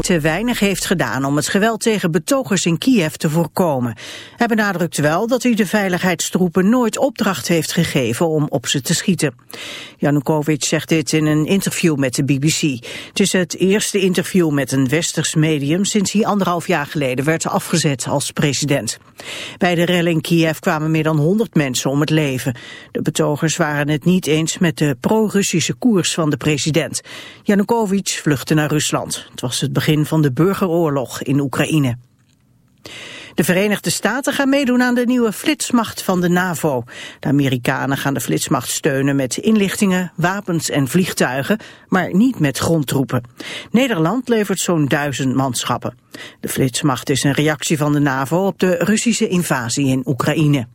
Te weinig heeft gedaan om het geweld tegen betogers in Kiev te voorkomen. Hij benadrukt wel dat hij de veiligheidstroepen nooit opdracht heeft gegeven om op ze te schieten. Janukovic zegt dit in een interview met de BBC. Het is het eerste interview met een westers medium sinds hij anderhalf jaar geleden werd afgezet als president. Bij de rel in Kiev kwamen meer dan 100 mensen om het leven. De betogers waren het niet eens met de pro-Russische koers van de president. Janukovic vluchtte naar Rusland. Het was het begin van de burgeroorlog in Oekraïne. De Verenigde Staten gaan meedoen aan de nieuwe flitsmacht van de NAVO. De Amerikanen gaan de flitsmacht steunen met inlichtingen, wapens en vliegtuigen, maar niet met grondtroepen. Nederland levert zo'n duizend manschappen. De flitsmacht is een reactie van de NAVO op de Russische invasie in Oekraïne.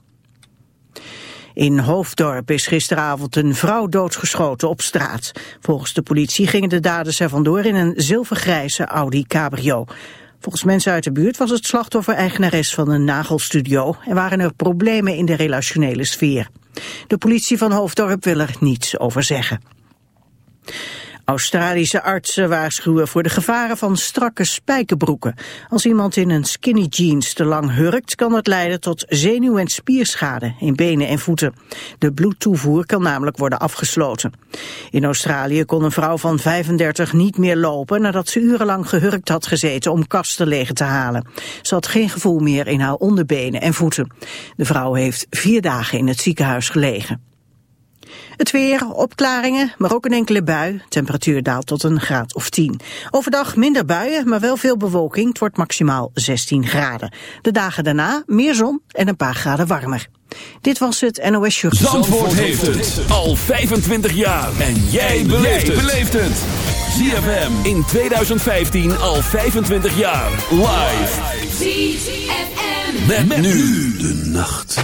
In Hoofddorp is gisteravond een vrouw doodgeschoten op straat. Volgens de politie gingen de daders er vandoor in een zilvergrijze Audi Cabrio. Volgens mensen uit de buurt was het slachtoffer eigenares van een nagelstudio... en waren er problemen in de relationele sfeer. De politie van Hoofddorp wil er niets over zeggen. Australische artsen waarschuwen voor de gevaren van strakke spijkerbroeken. Als iemand in een skinny jeans te lang hurkt, kan dat leiden tot zenuw- en spierschade in benen en voeten. De bloedtoevoer kan namelijk worden afgesloten. In Australië kon een vrouw van 35 niet meer lopen nadat ze urenlang gehurkt had gezeten om kasten leeg te halen. Ze had geen gevoel meer in haar onderbenen en voeten. De vrouw heeft vier dagen in het ziekenhuis gelegen. Het weer, opklaringen, maar ook een enkele bui. Temperatuur daalt tot een graad of 10. Overdag minder buien, maar wel veel bewolking. Het wordt maximaal 16 graden. De dagen daarna meer zon en een paar graden warmer. Dit was het NOS Show. Zandvoort, Zandvoort heeft het al 25 jaar. En jij beleeft het. ZFM in 2015 al 25 jaar. Live. ZFM. met nu de nacht.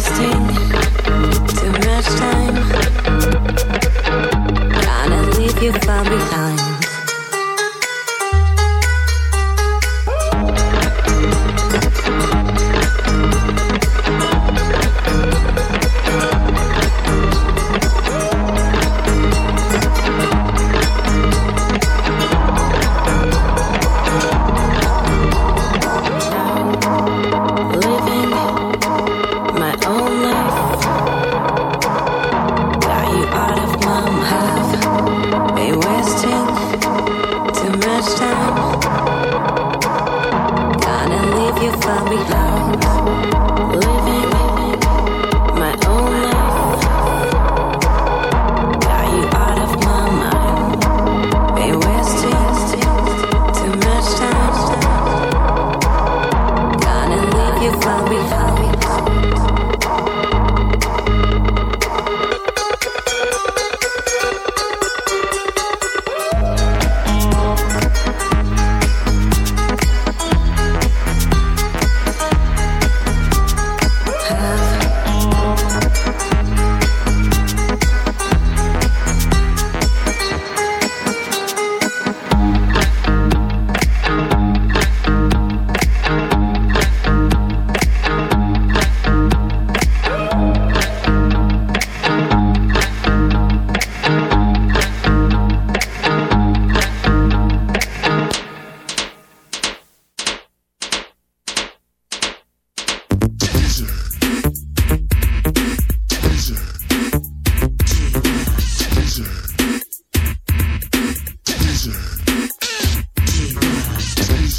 Been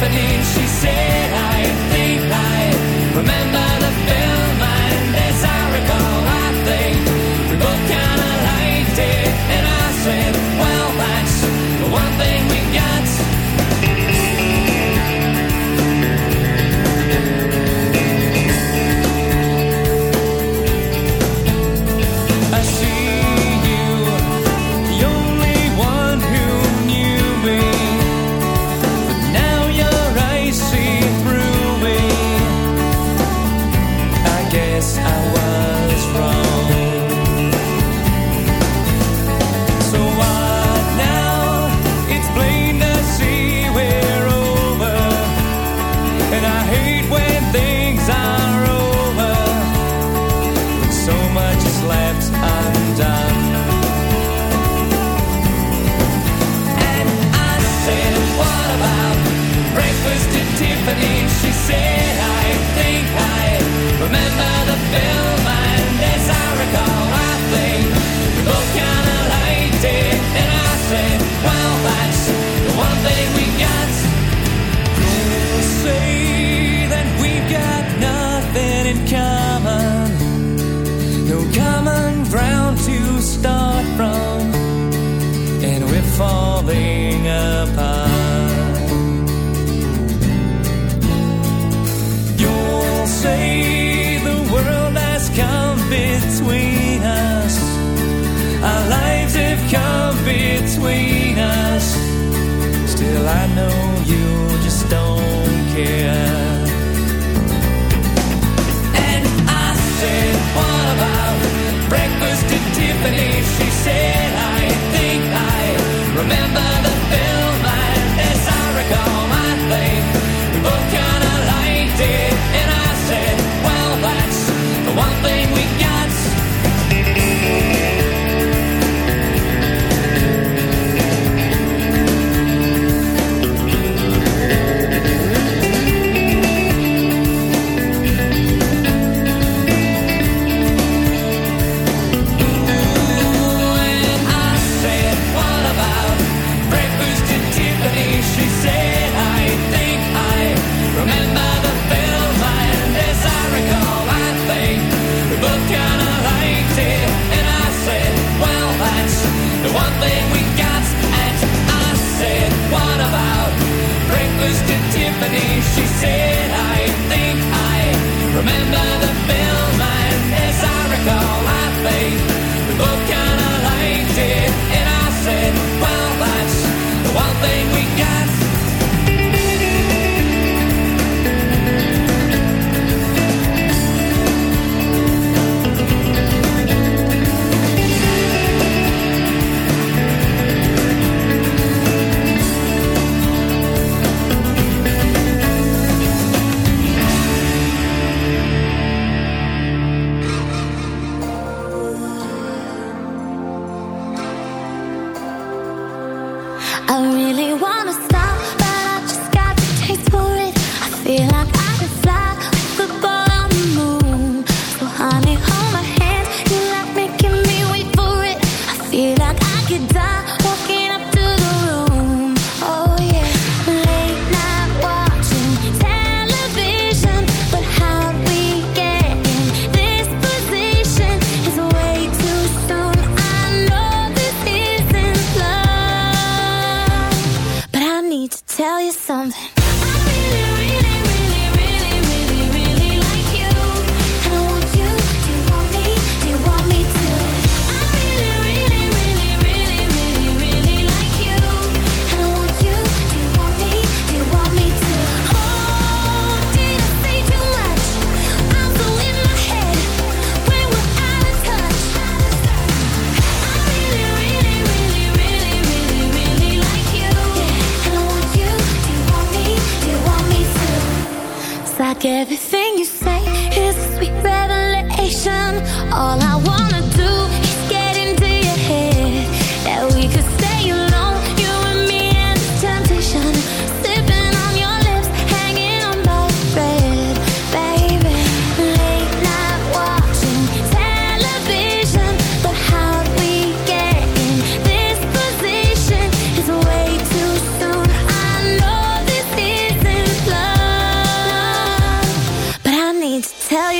Tiffany? company, she said, I think I remember the film, and as I recall, I think we both kinda liked it. And I said, well, that's the one thing we got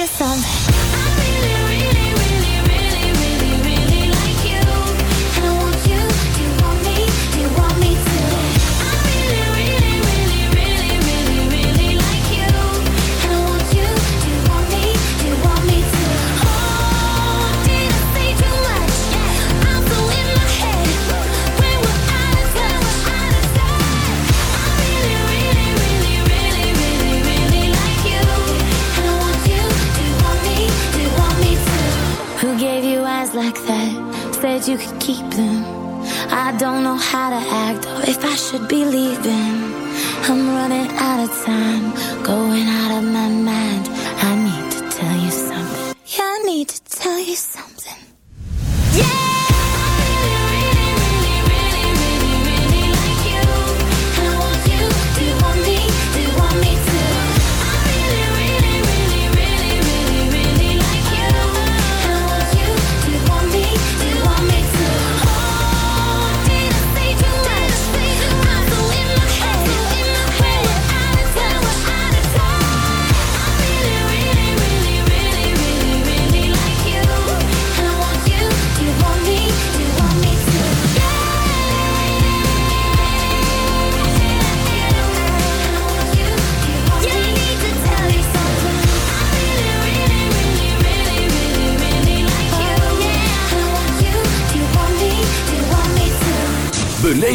yourself. should be leaving. I'm running out of time.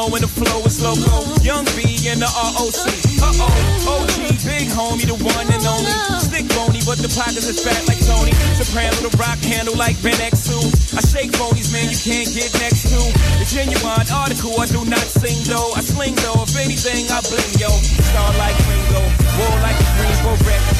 know when the flow is loco. Young B in the ROC. Uh oh, OG, big homie, the one and only. Stick bony, but the pockets is fat like Tony. Soprano, the rock handle like Ben I shake bonies, man, you can't get next to. The genuine article, I do not sing though. I sling though, if anything, I bling yo. Star like Ringo, war like a Greensboro wreck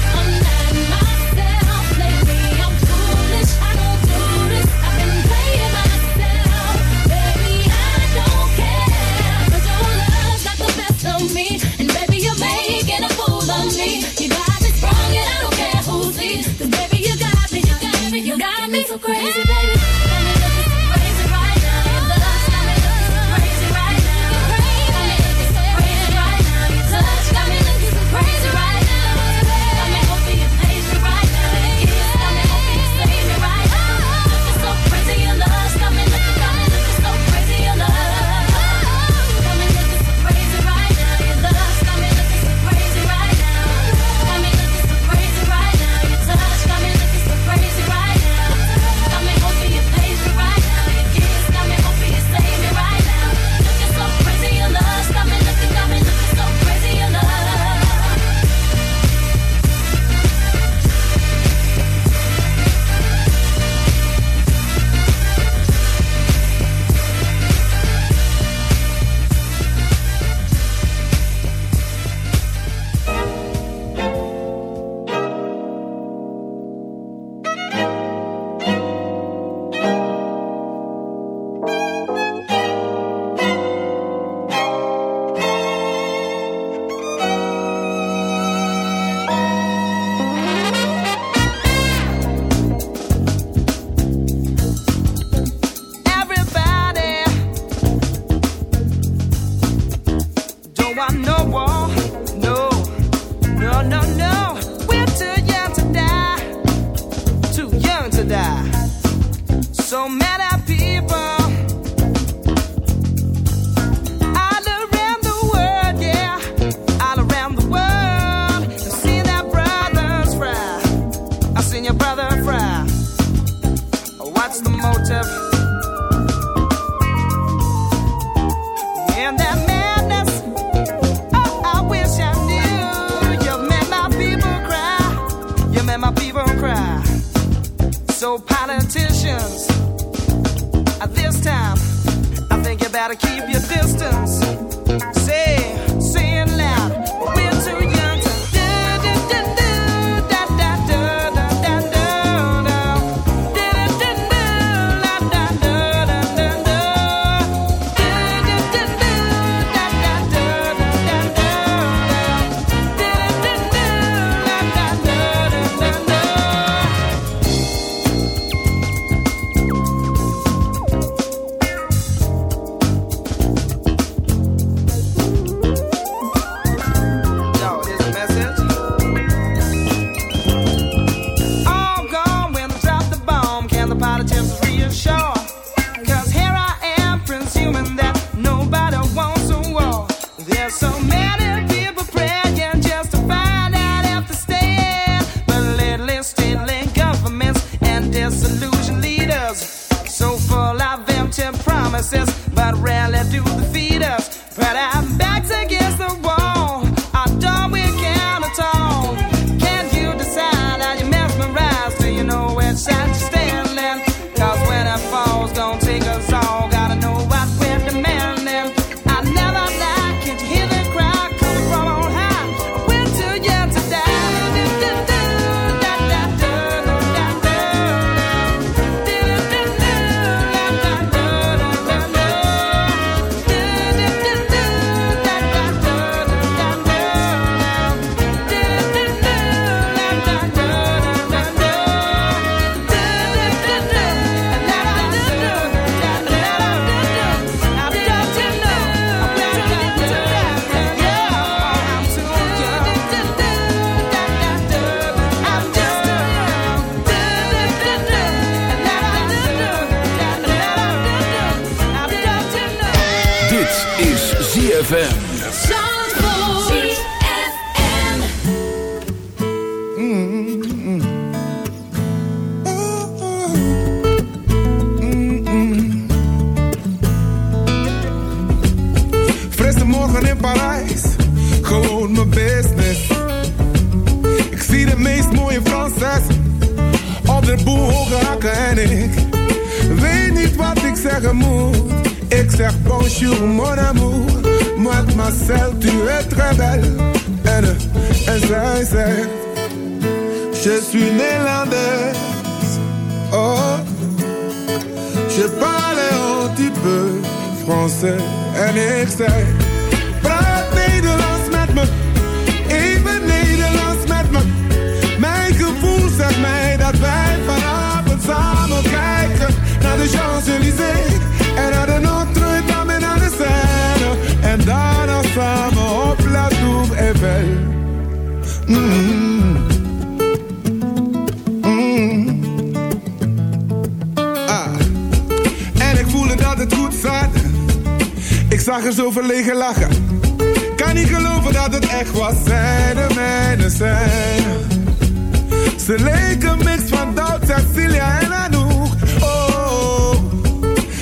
me so crazy, baby. Hakken en ik weet niet wat zeg bonjour mon amour, mademoiselle tu es très belle. En, en zij zegt, je suis néerlandaise. Oh, je parle un petit peu français. En ik zei, En naar de Notre-Dame en de Seine. En daarna samen op La Tour Eiffel. Mm. Mm. Ah. En ik voelde dat het goed zat. Ik zag er zo verlegen lachen. Kan niet geloven dat het echt was. Zij de mijne zijn. Ze leken mix van Doubt, Cecilia en Anouk.